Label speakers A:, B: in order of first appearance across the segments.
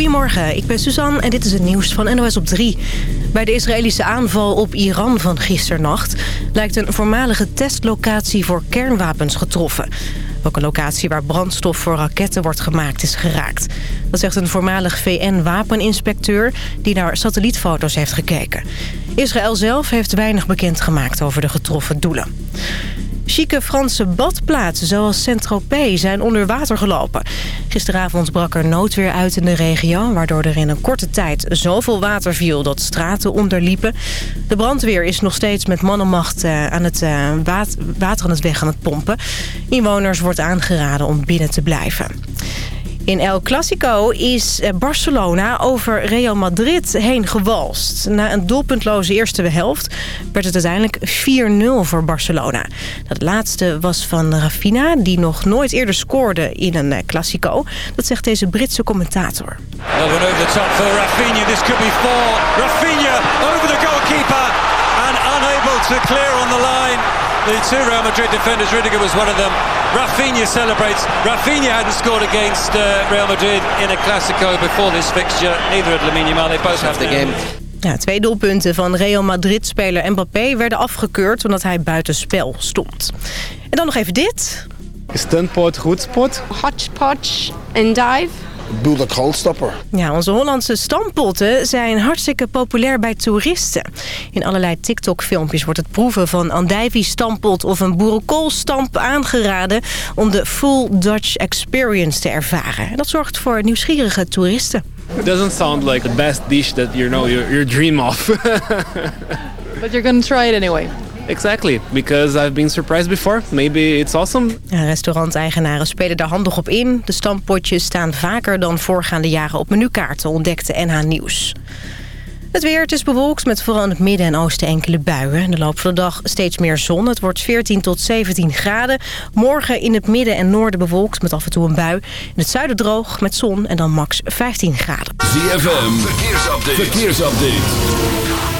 A: Goedemorgen, ik ben Suzanne en dit is het nieuws van NOS op 3. Bij de Israëlische aanval op Iran van gisternacht... lijkt een voormalige testlocatie voor kernwapens getroffen. Ook een locatie waar brandstof voor raketten wordt gemaakt is geraakt. Dat zegt een voormalig VN-wapeninspecteur die naar satellietfoto's heeft gekeken. Israël zelf heeft weinig bekendgemaakt over de getroffen doelen. Chique Franse badplaatsen zoals Saint-Tropez zijn onder water gelopen. Gisteravond brak er noodweer uit in de regio... waardoor er in een korte tijd zoveel water viel dat straten onderliepen. De brandweer is nog steeds met mannenmacht uh, aan het, uh, water aan het weg aan het pompen. Inwoners wordt aangeraden om binnen te blijven. In El Clasico is eh, Barcelona over Real Madrid heen gewalst. Na een doelpuntloze eerste helft werd het uiteindelijk 4-0 voor Barcelona. Dat laatste was van Rafinha, die nog nooit eerder scoorde in een eh, Clasico. Dat zegt deze Britse commentator.
B: Over the top for Rafinha. This could be four. Rafinha over the goalkeeper and unable to clear on the line. The two Real Madrid defenders, Rudiger was one of them. Rafinha celebrates. Rafinha hadn't scored against uh, Real Madrid in a Clasico before this fixture. Neither had Lamine Yamal. They both have the game.
A: Ja, twee doelpunten van Real Madrid-speler Mbappé werden afgekeurd... omdat hij buitenspel stond. En dan nog even dit.
C: Stuntpot, goed spot.
D: Hodgepodge en dive
E: goalstopper.
A: Ja, onze Hollandse stampotten zijn hartstikke populair bij toeristen. In allerlei TikTok-filmpjes wordt het proeven van andijvie-stampot of een boerenkoolstamp aangeraden... om de full Dutch experience te ervaren. En dat zorgt voor nieuwsgierige toeristen.
C: It doesn't sound like the best dish that you know your, your dream of.
D: But you're gonna try it anyway.
C: Exactly, because I've been surprised before. Maybe it's awesome.
A: Ja, restauranteigenaren spelen daar handig op in. De stampotjes staan vaker dan voorgaande jaren op menukaarten, ontdekte NH Nieuws. Het weer, het is bewolkt met vooral in het midden en oosten enkele buien. In de loop van de dag steeds meer zon. Het wordt 14 tot 17 graden. Morgen in het midden en noorden bewolkt met af en toe een bui. In het zuiden droog met zon en dan max 15 graden.
F: ZFM, verkeersupdate. verkeersupdate.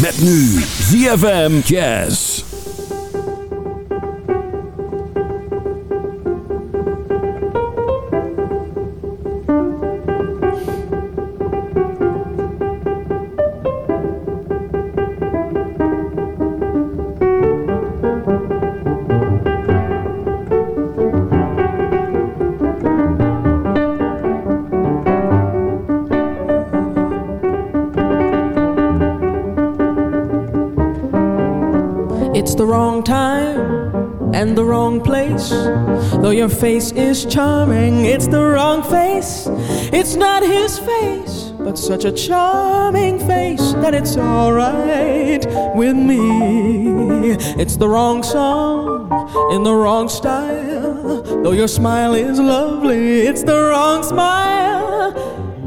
F: Met nu ZFM Jazz.
G: And the wrong place. Though your face is charming, it's the wrong face. It's not his face, but such a charming face that it's alright with me. It's the wrong song in the wrong style. Though your smile is lovely, it's the wrong smile.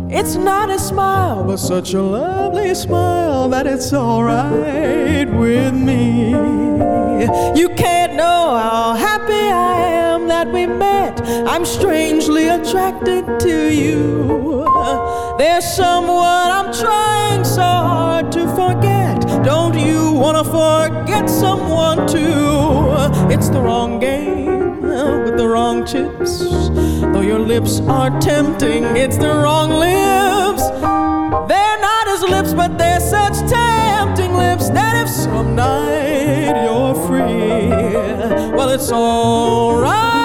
G: It's not a smile, but such a lovely smile that it's alright with me. You can't know how happy I am that we met. I'm strangely attracted to you. There's someone I'm trying so hard to forget. Don't you wanna forget someone too? It's the wrong game uh, with the wrong chips. Though your lips are tempting, it's the wrong lips. They're not his lips, but they're such tempting that if some night you're free, well, it's alright,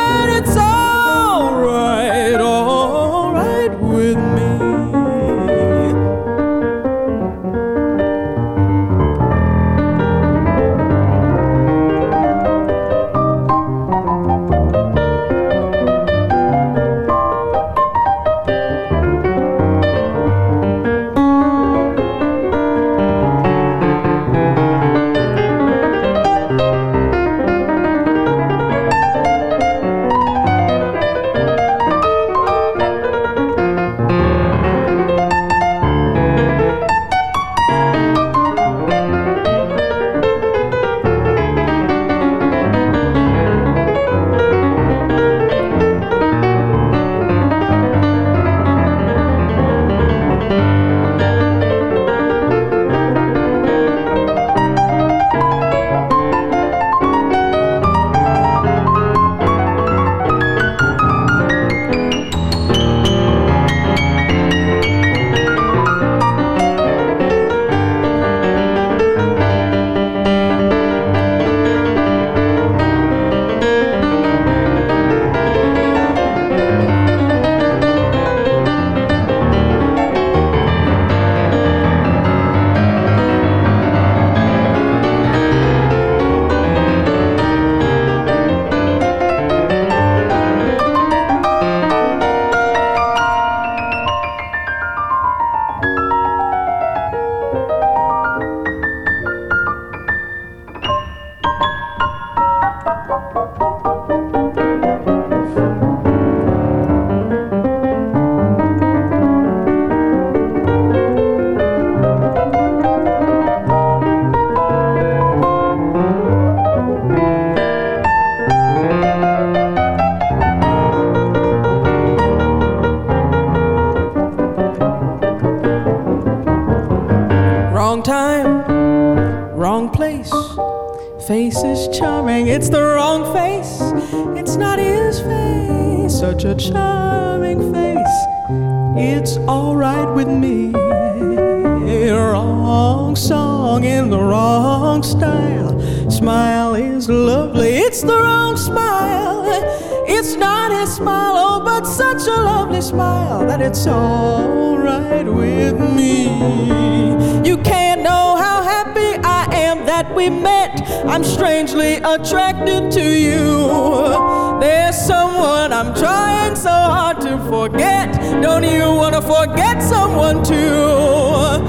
G: attracted to you. There's someone I'm trying so hard to forget. Don't you wanna forget someone too?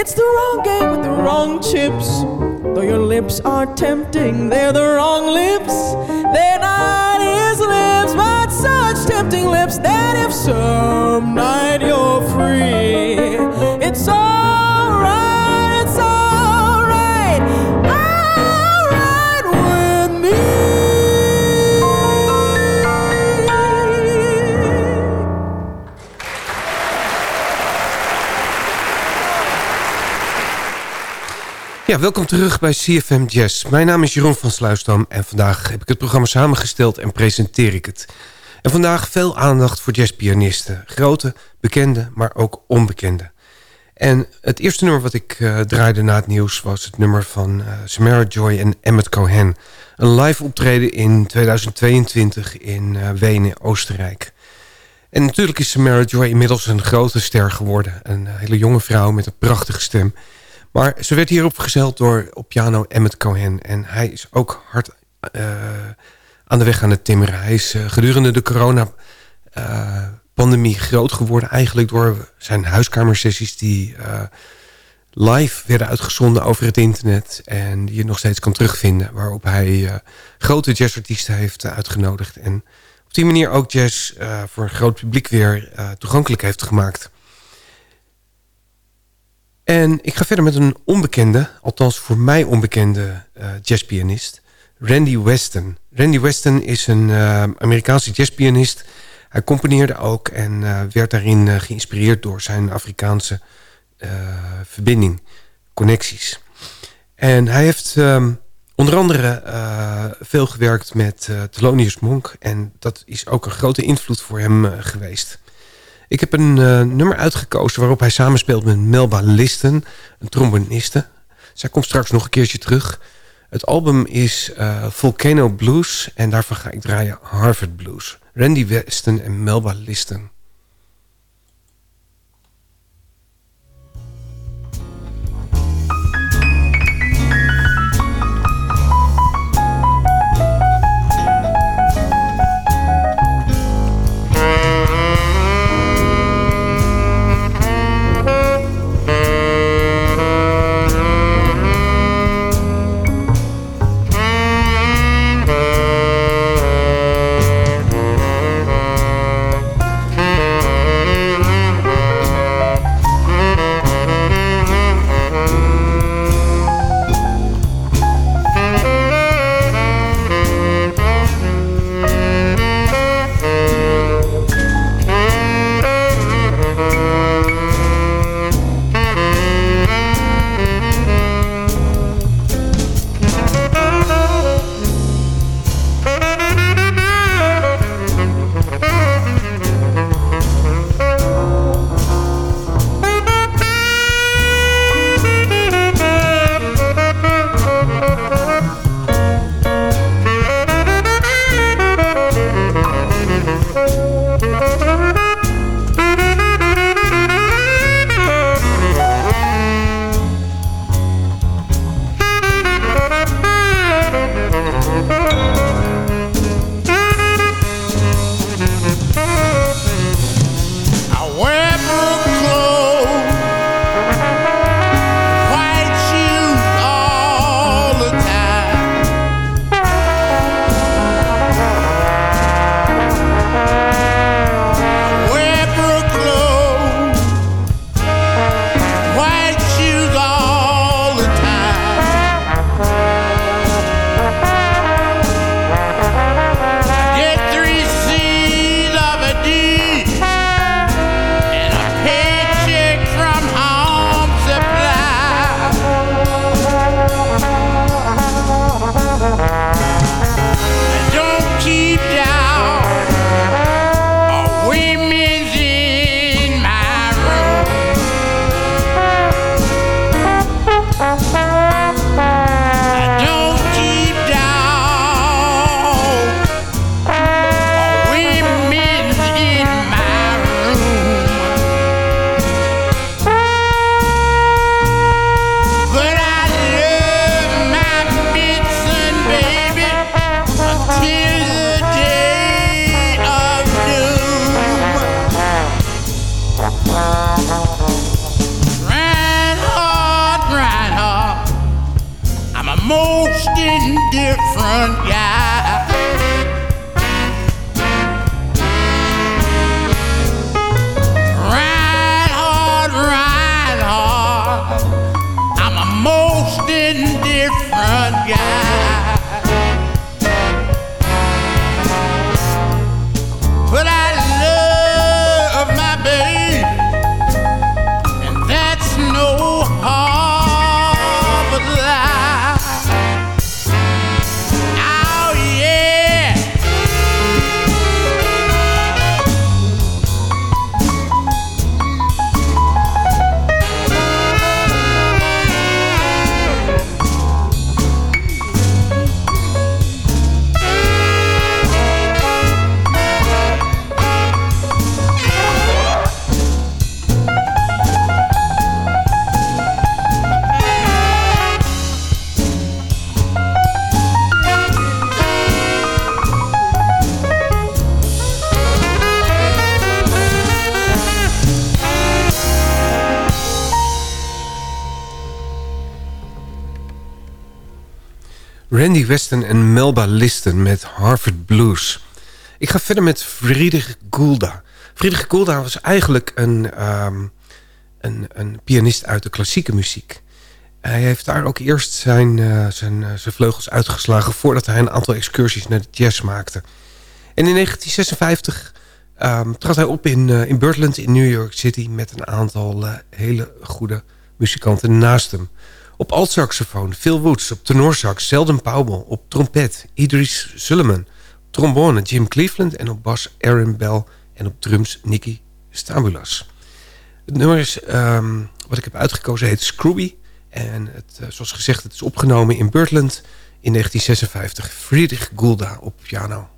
G: It's the wrong game with the wrong chips. Though your lips are tempting, they're the wrong lips. They're not his lips, but such tempting lips that if some night you're free,
H: Ja, welkom terug bij CFM Jazz. Mijn naam is Jeroen van Sluisdam en vandaag heb ik het programma samengesteld en presenteer ik het. En vandaag veel aandacht voor jazzpianisten. Grote, bekende, maar ook onbekende. En het eerste nummer wat ik uh, draaide na het nieuws was het nummer van uh, Samara Joy en Emmett Cohen. Een live optreden in 2022 in uh, Wenen, Oostenrijk. En natuurlijk is Samara Joy inmiddels een grote ster geworden. Een hele jonge vrouw met een prachtige stem... Maar ze werd hier opgezeld door op piano Emmett Cohen. En hij is ook hard uh, aan de weg aan het timmeren. Hij is uh, gedurende de corona-pandemie uh, groot geworden. Eigenlijk door zijn huiskamersessies die live werden uitgezonden over het internet. En die je nog steeds kan terugvinden. Waarop hij grote jazzartiesten heeft uitgenodigd. En op die manier ook jazz voor een groot publiek weer toegankelijk heeft gemaakt. En ik ga verder met een onbekende, althans voor mij onbekende uh, jazzpianist, Randy Weston. Randy Weston is een uh, Amerikaanse jazzpianist. Hij componeerde ook en uh, werd daarin geïnspireerd door zijn Afrikaanse verbinding, connecties. En hij heeft um, onder andere veel gewerkt met Thelonious Monk en dat is ook een grote invloed voor hem geweest. Ik heb een uh, nummer uitgekozen waarop hij samenspeelt met Melba Listen, een tromboniste. Zij komt straks nog een keertje terug. Het album is uh, Volcano Blues en daarvan ga ik draaien Harvard Blues. Randy Weston en Melba Listen. Weston en Melba Liston met Harvard Blues. Ik ga verder met Friedrich Gulda. Friedrich Gulda was eigenlijk een, ehm, een, een pianist uit de klassieke muziek. Hij heeft daar ook eerst zijn, eh, zijn, eh, zijn vleugels uitgeslagen... voordat hij een aantal excursies naar de jazz maakte. En in 1956 ehm, trad hij op in, uh, in Birdland in New York City... met een aantal hele goede muzikanten naast hem. Op altsaxofoon Phil Woods, op tenorsax Sheldon Powell... op trompet Idris Sullivan, trombone Jim Cleveland... en op bas Aaron Bell en op drums Nicky Stabulas. Het nummer is, ehm, wat ik heb uitgekozen heet Scrooby... en het, uh, zoals gezegd, het is opgenomen in Birdland in 1956. Friedrich Gulda op piano.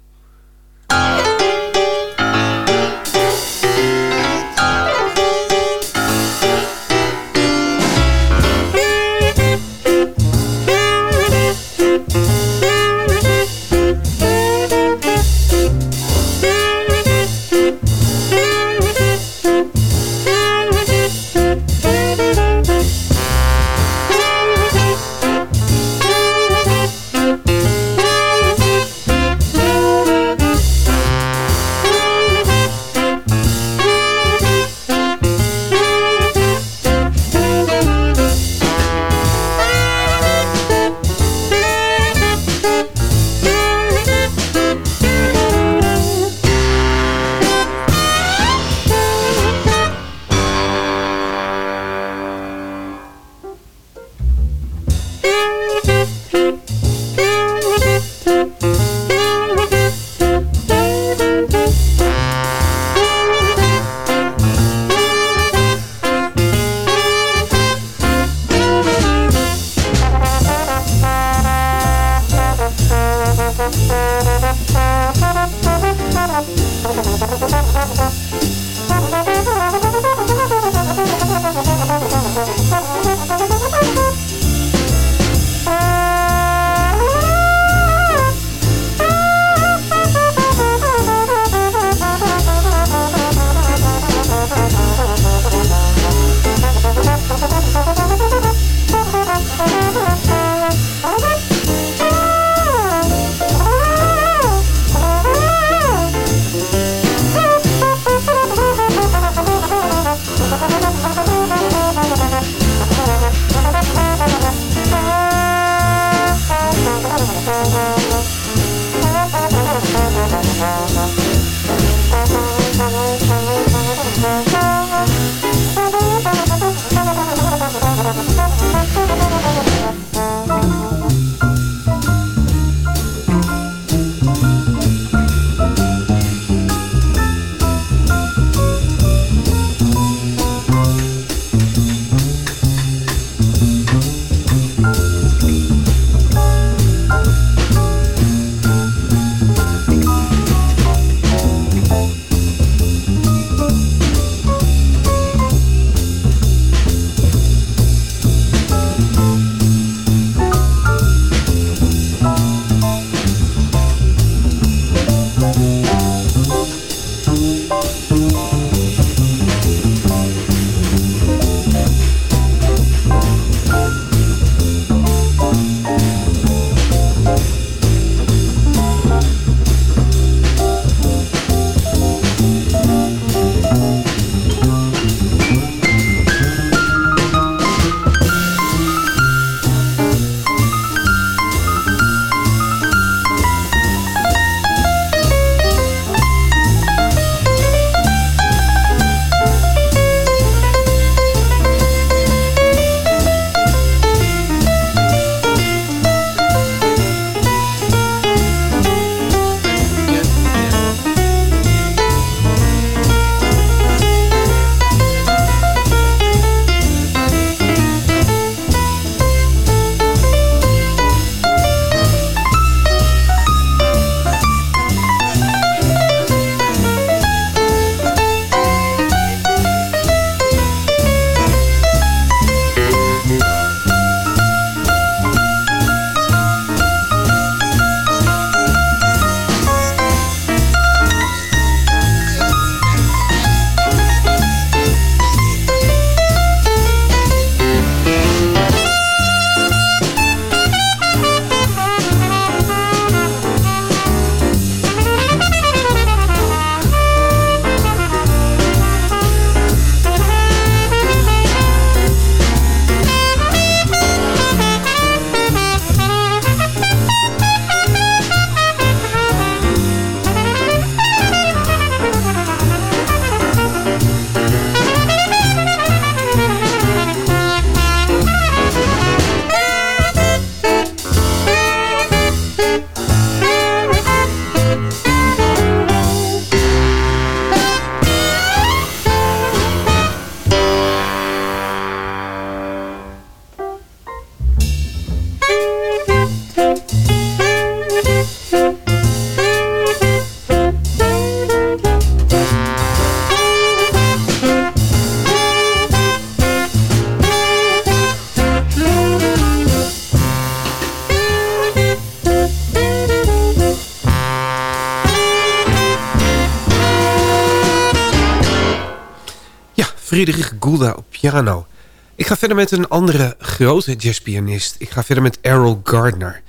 H: Friedrich Gulda op piano. Ik ga verder met een andere grote jazzpianist. Ik ga verder met Errol Gardner.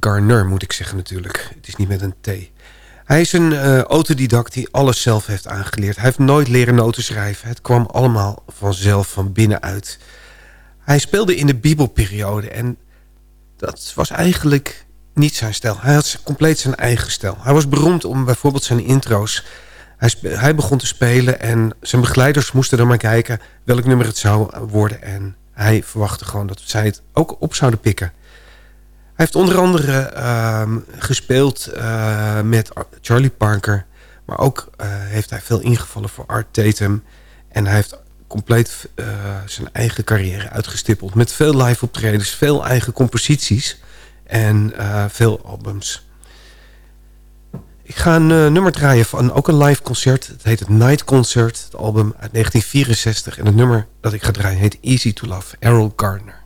H: Garner moet ik zeggen natuurlijk. Het is niet met een T. Hij is een uh, autodidact die alles zelf heeft aangeleerd. Hij heeft nooit leren noten schrijven. Het kwam allemaal vanzelf van binnenuit. Hij speelde in de bibelperiode en dat was eigenlijk niet zijn stijl. Hij had compleet zijn eigen stijl. Hij was beroemd om bijvoorbeeld zijn intro's. Hij, hij begon te spelen en zijn begeleiders moesten er maar kijken welk nummer het zou worden. En hij verwachtte gewoon dat zij het ook op zouden pikken. Hij heeft onder andere uh, gespeeld uh, met Charlie Parker. Maar ook uh, heeft hij veel ingevallen voor Art Tatum. En hij heeft compleet uh, zijn eigen carrière uitgestippeld. Met veel live optredens, veel eigen composities en veel albums. Ik ga een nummer draaien van ook een live concert. Het heet het Night Concert, het album uit 1964. En het nummer dat ik ga draaien heet Easy to Love, Errol Gardner.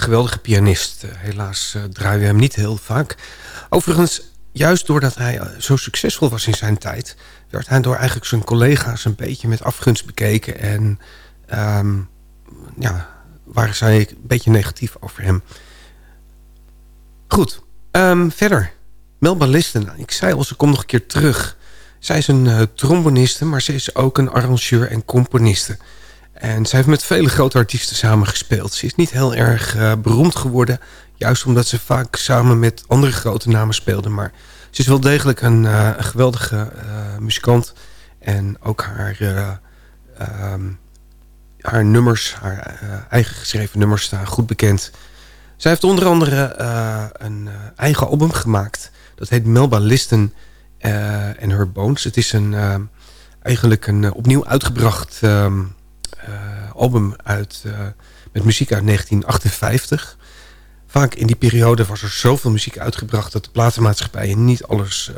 H: Geweldige pianist. Uh, helaas uh, draaien we hem niet heel vaak. Overigens, juist doordat hij uh, zo succesvol was in zijn tijd... werd hij door eigenlijk zijn collega's een beetje met afgunst bekeken. En um, ja, waren zij een beetje negatief over hem. Goed, um, verder. Melba Listen, ik zei al, ze komt nog een keer terug. Zij is een tromboniste, maar ze is ook een arrangeur en componiste. En zij heeft met vele grote artiesten samengespeeld. Ze is niet heel erg uh, beroemd geworden... juist omdat ze vaak samen met andere grote namen speelde. Maar ze is wel degelijk een, een geweldige muzikant. En ook haar, um, haar nummers, haar eigen geschreven nummers staan goed bekend... Zij heeft onder andere een eigen album gemaakt. Dat heet Melba Listen and Her Bones. Het is een, eigenlijk een opnieuw uitgebracht ehm, album uit, met muziek uit 1958. Vaak in die periode was er zoveel muziek uitgebracht... dat de platenmaatschappijen niet alles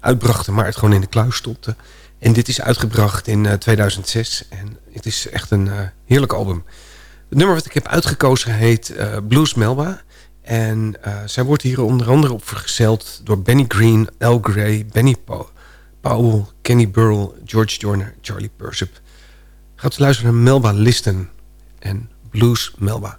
H: uitbrachten... maar het gewoon in de kluis stopten. En dit is uitgebracht in 2006. En het is echt een heerlijk album. Het nummer wat ik heb uitgekozen heet Blues Melba. En zij wordt hier onder andere op vergezeld door Benny Green, Al Gray, Benny Powell, Kenny Burrell, George Joyner, Charlie Persip. Gaat u luisteren naar Melba Listen en Blues Melba.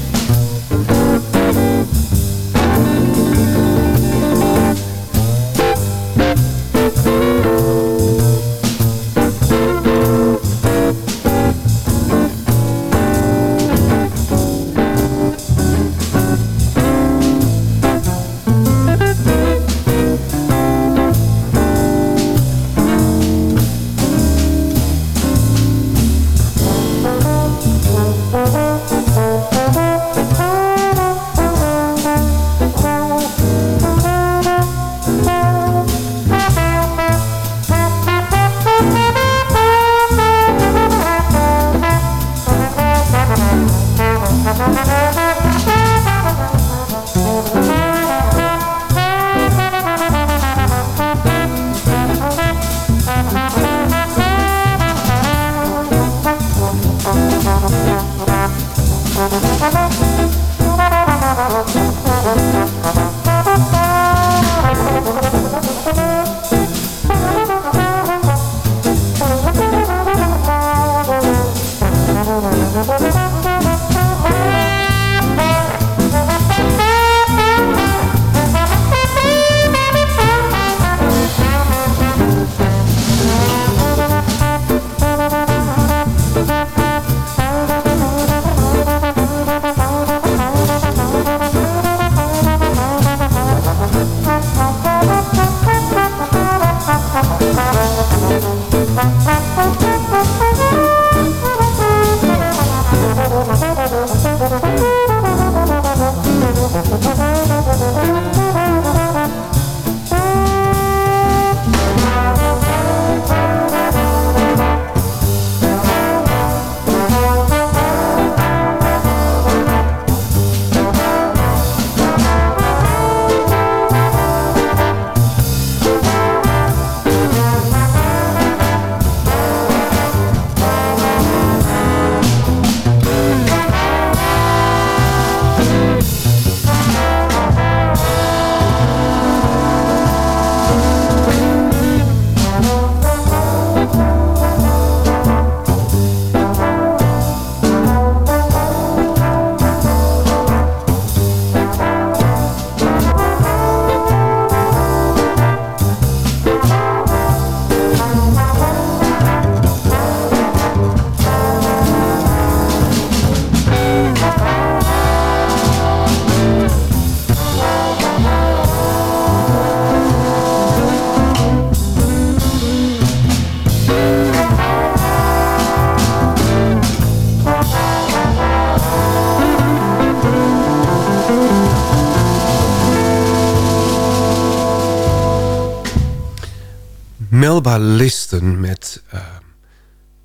H: Melba Listen met uh,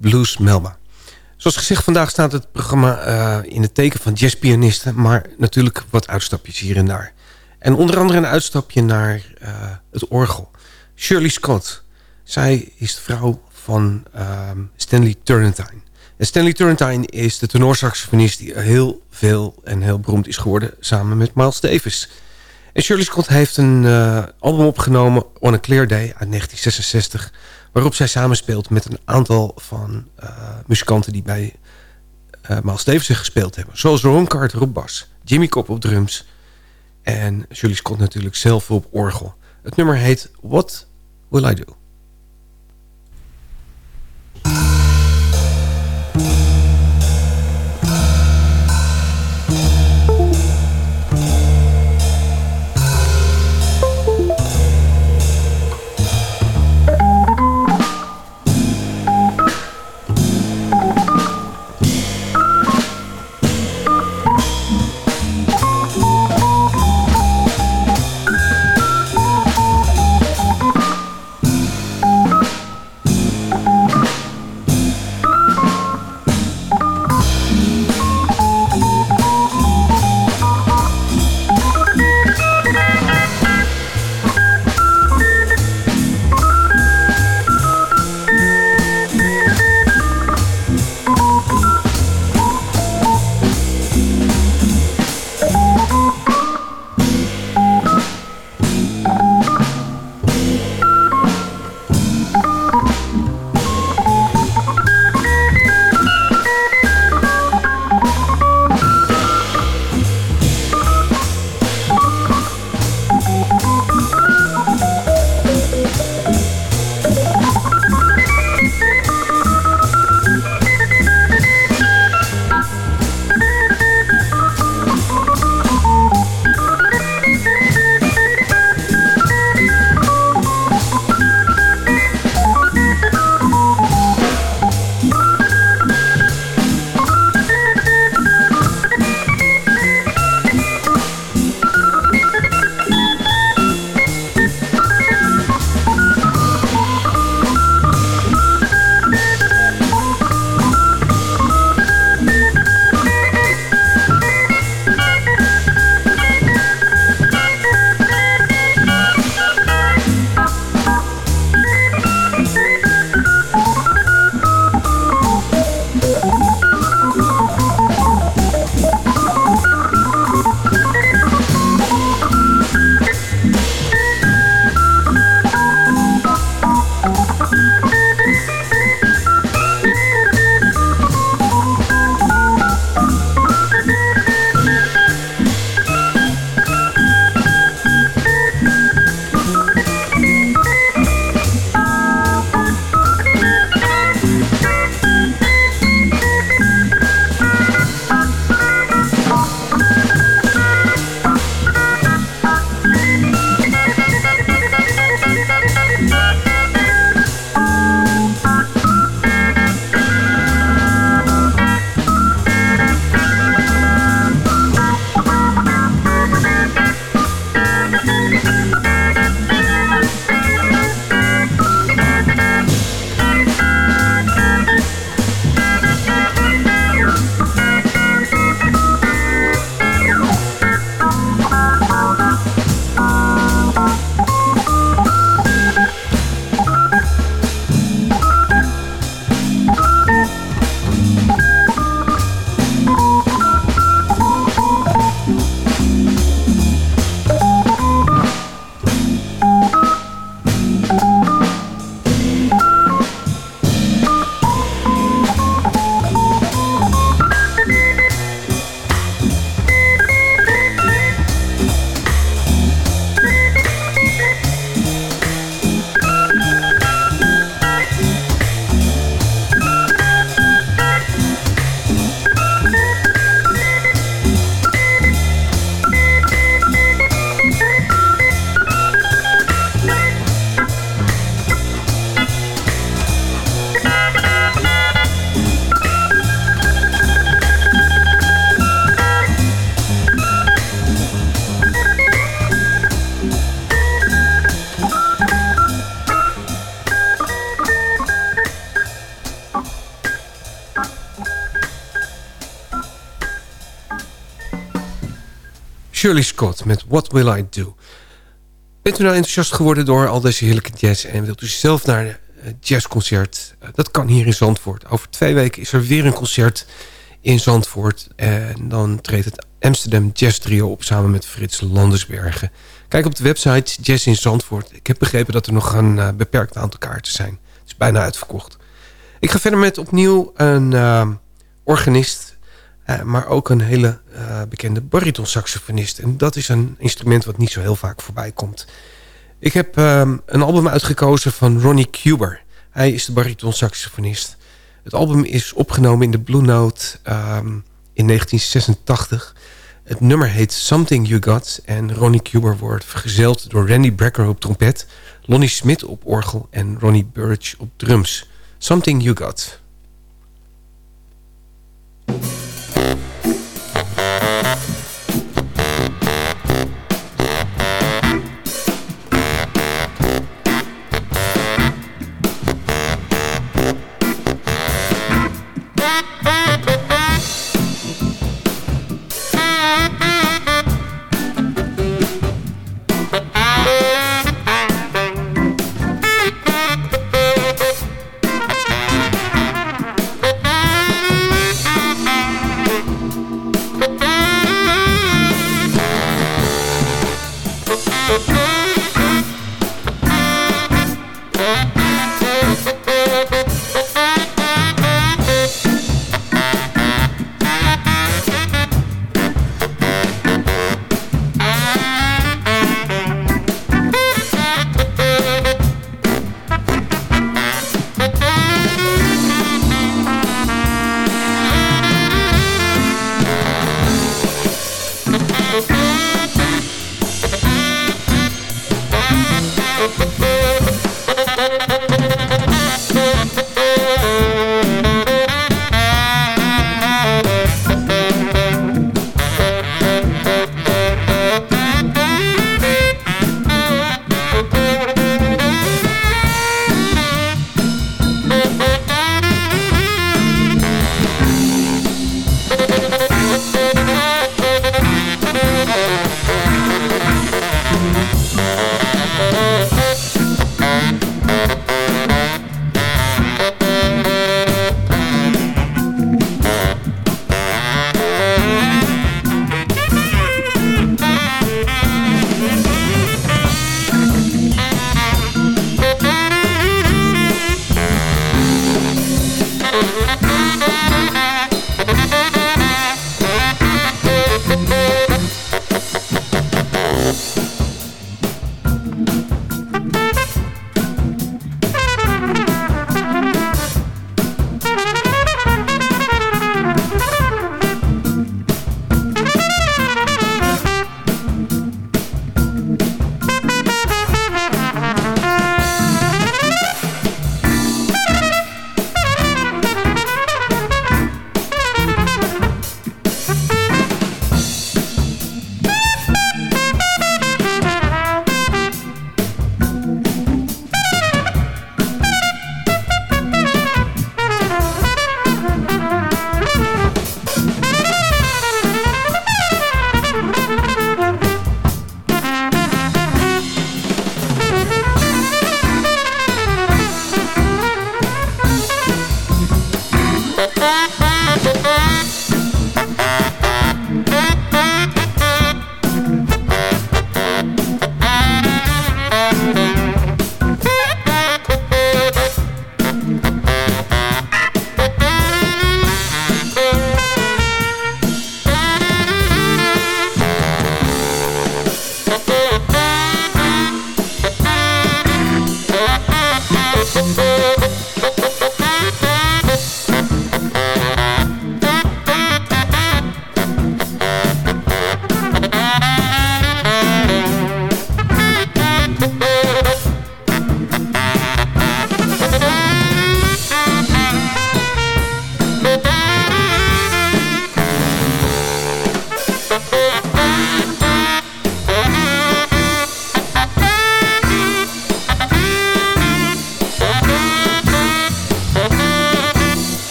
H: Blues Melba. Zoals gezegd, vandaag staat het programma uh, in het teken van jazzpianisten... maar natuurlijk wat uitstapjes hier en daar. En onder andere een uitstapje naar uh, het orgel. Shirley Scott. Zij is de vrouw van Stanley Turrentine. En Stanley Turrentine is de tenorsaxofonist... die heel veel en heel beroemd is geworden... samen met Miles Davis... En Shirley Scott heeft een uh, album opgenomen, On a Clear Day, uit 1966... waarop zij samenspeelt met een aantal van uh, muzikanten... die bij uh, Miles Davis gespeeld hebben. Zoals Ron Carter op bas, Jimmy Cobb op drums... en Shirley Scott natuurlijk zelf op orgel. Het nummer heet What Will I Do? Shirley Scott met What Will I Do. Bent u nou enthousiast geworden door al deze heerlijke jazz... en wilt u zelf naar een jazzconcert? Uh, dat kan hier in Zandvoort. Over twee weken is er weer een concert in Zandvoort. En dan treedt het Amsterdam Jazz Trio op samen met Frits Landersbergen. Kijk op de website Jazz in Zandvoort. Ik heb begrepen dat er nog een uh, beperkt aantal kaarten zijn. Het is bijna uitverkocht. Ik ga verder met opnieuw een organist... Uh, maar ook een hele bekende baritonsaxofonist. En dat is een instrument wat niet zo heel vaak voorbij komt. Ik heb um, een album uitgekozen van Ronnie Cuber. Hij is de baritonsaxofonist. Het album is opgenomen in de Blue Note um, in 1986. Het nummer heet Something You Got. En Ronnie Cuber wordt vergezeld door Randy Brecker op trompet... Lonnie Smith op orgel en Ronnie Burch op drums. Something You Got.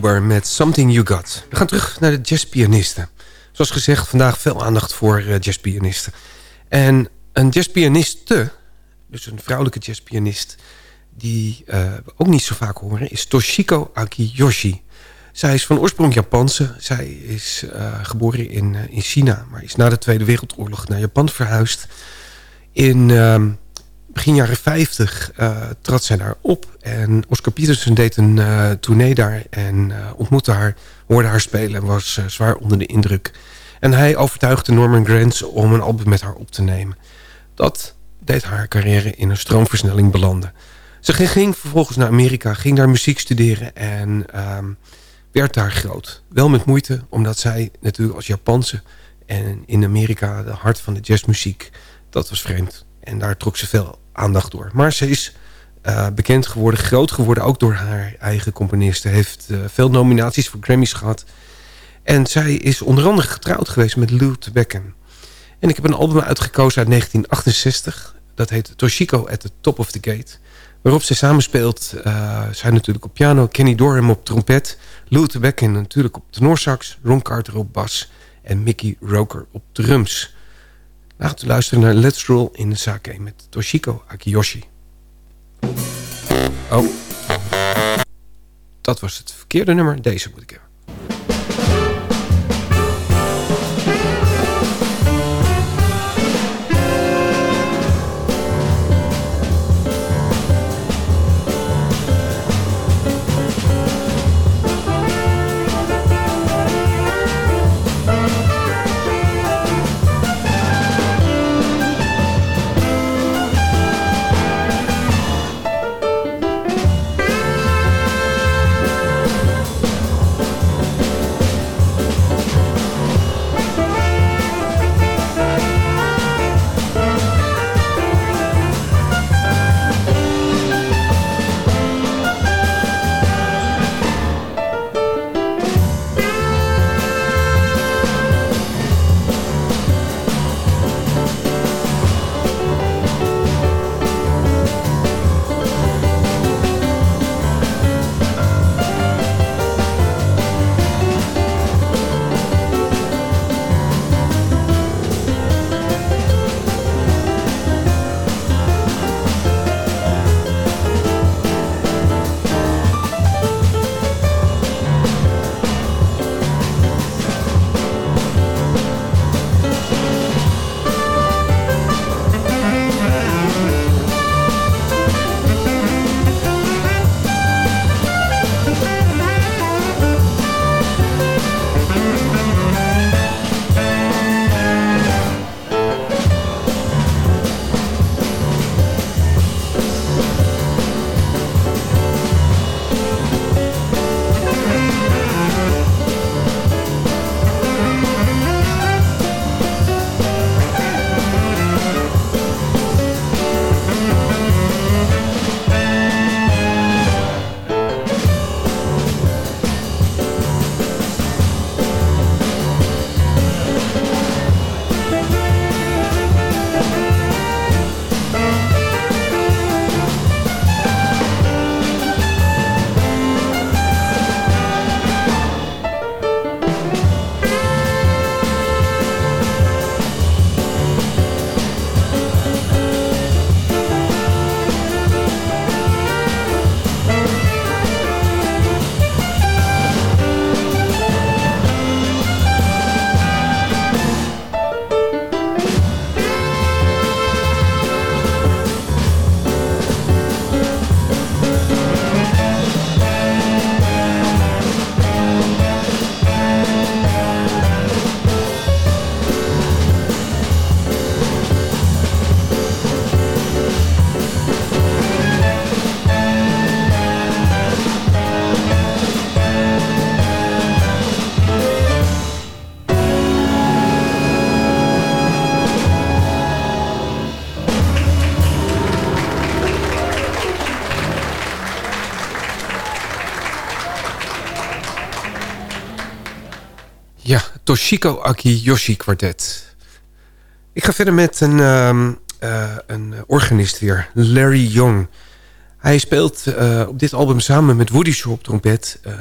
H: Met Something You Got. We gaan terug naar de jazzpianisten. Zoals gezegd, vandaag veel aandacht voor uh, jazzpianisten. En een jazzpianiste, dus een vrouwelijke jazzpianist... die we ook niet zo vaak horen, is Toshiko Akiyoshi. Zij is van oorsprong Japanse. Zij is uh, geboren in, in China, maar is na de Tweede Wereldoorlog naar Japan verhuisd. In ehm, begin jaren 50 uh, trad zij daar op. En Oscar Peterson deed een uh, tournee daar en uh, ontmoette haar, hoorde haar spelen en was zwaar onder de indruk. En hij overtuigde Norman Granz om een album met haar op te nemen. Dat deed haar carrière in een stroomversnelling belanden. Ze ging vervolgens naar Amerika, ging daar muziek studeren en um, werd daar groot. Wel met moeite, omdat zij natuurlijk als Japanse en in Amerika de hart van de jazzmuziek, dat was vreemd. En daar trok ze veel aandacht door. Maar ze is uh, bekend geworden, groot geworden, ook door haar eigen componisten. Heeft uh, veel nominaties voor Grammys gehad. En zij is onder andere getrouwd geweest met Lou Becken. En ik heb een album uitgekozen uit 1968. Dat heet Toshiko at the Top of the Gate. Waarop ze samenspeelt. Uh, zij natuurlijk op piano, Kenny Dorham op trompet... Lou Becken natuurlijk op tenorsax... Ron Carter op bas en Mickey Roker op drums... We luisteren naar Let's Roll in the Sake met Toshiko Akiyoshi. Oh. Dat was het verkeerde nummer. Deze moet ik hebben. Toshiko Akiyoshi kwartet. Ik ga verder met een, um, uh, een organist weer, Larry Young. Hij speelt uh, op dit album samen met Woody Shaw op trompet... Uh,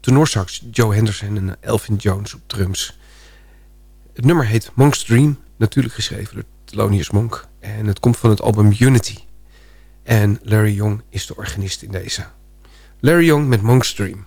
H: tenorsax Joe Henderson en Elvin Jones op drums. Het nummer heet Monk's Dream, natuurlijk geschreven door Thelonious Monk. En het komt van het album Unity. En Larry Young is de organist in deze. Larry Young met Monk's Dream.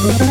H: Thank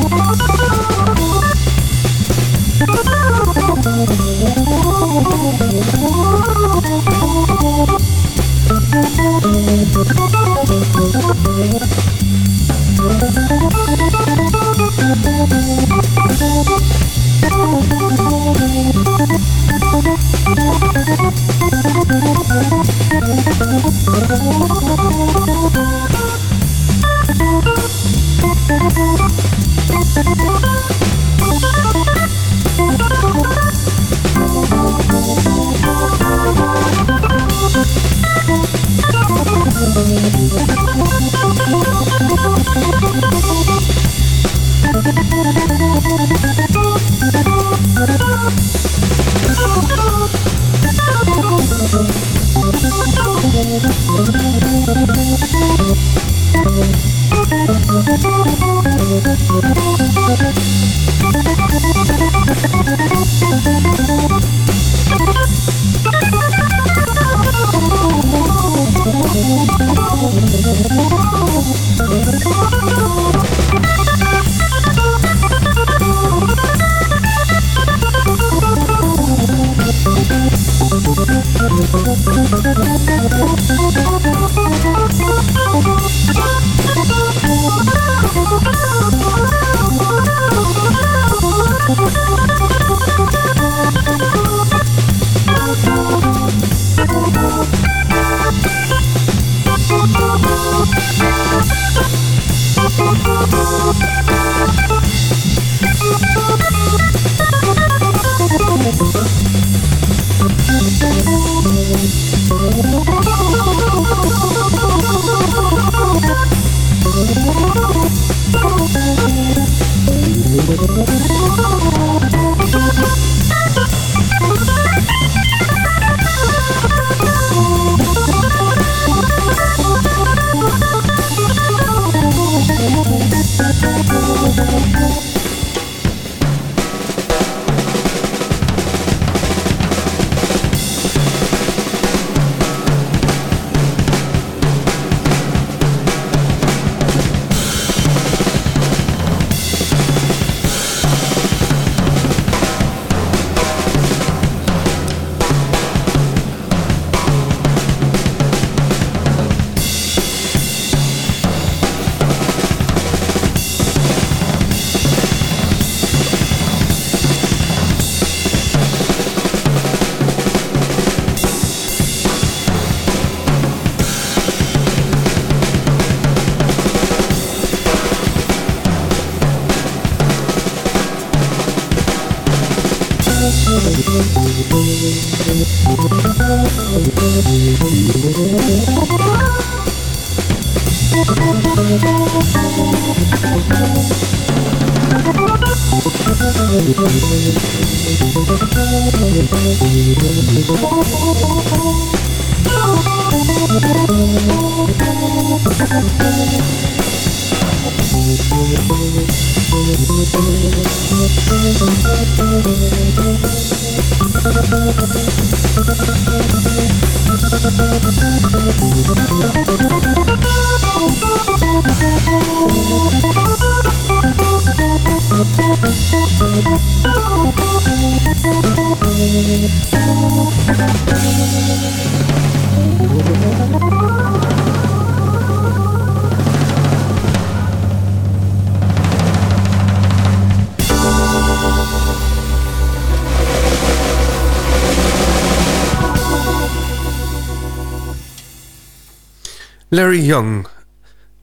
H: Larry Young,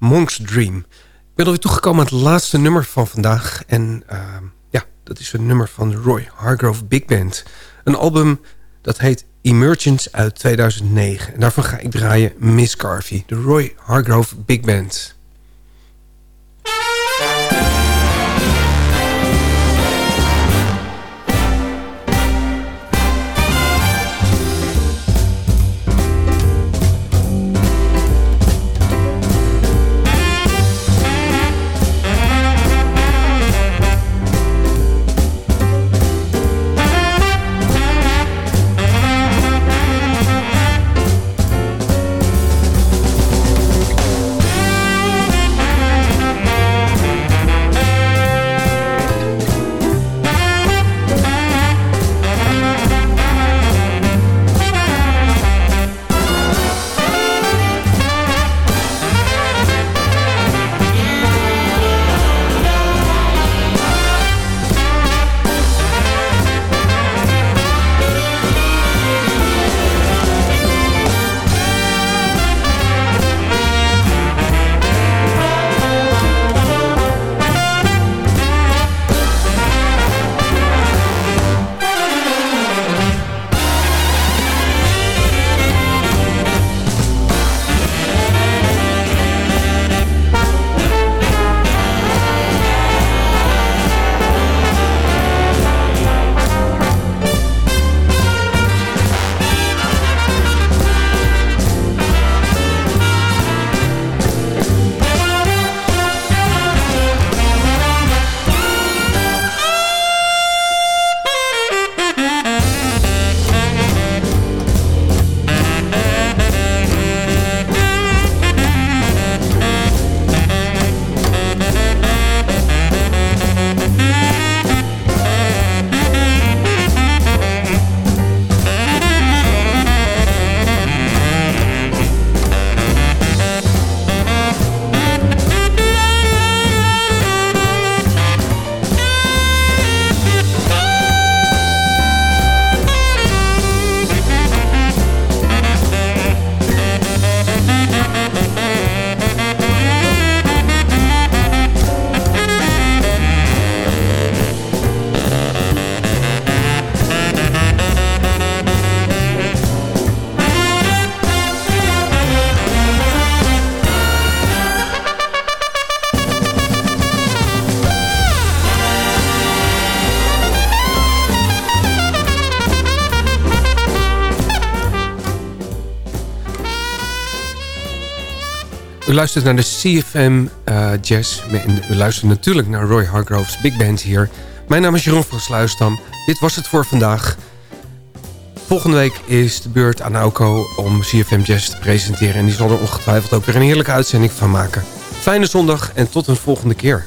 H: Monk's Dream. Ik ben alweer toegekomen aan het laatste nummer van vandaag. En uh, ja, dat is een nummer van Roy Hargrove Big Band. Een album dat heet Emergence uit 2009. En daarvan ga ik draaien Miss Garvey, de Roy Hargrove Big Band. Luistert naar de CFM eh, Jazz. En u luistert natuurlijk naar Roy Hargrove's Big Band hier. Mijn naam is Jeroen van Sluisdam. Dit was het voor vandaag. Volgende week is de beurt aan Auko om CFM Jazz te presenteren. En die zal er ongetwijfeld ook weer een heerlijke uitzending van maken. Fijne zondag en tot een volgende keer.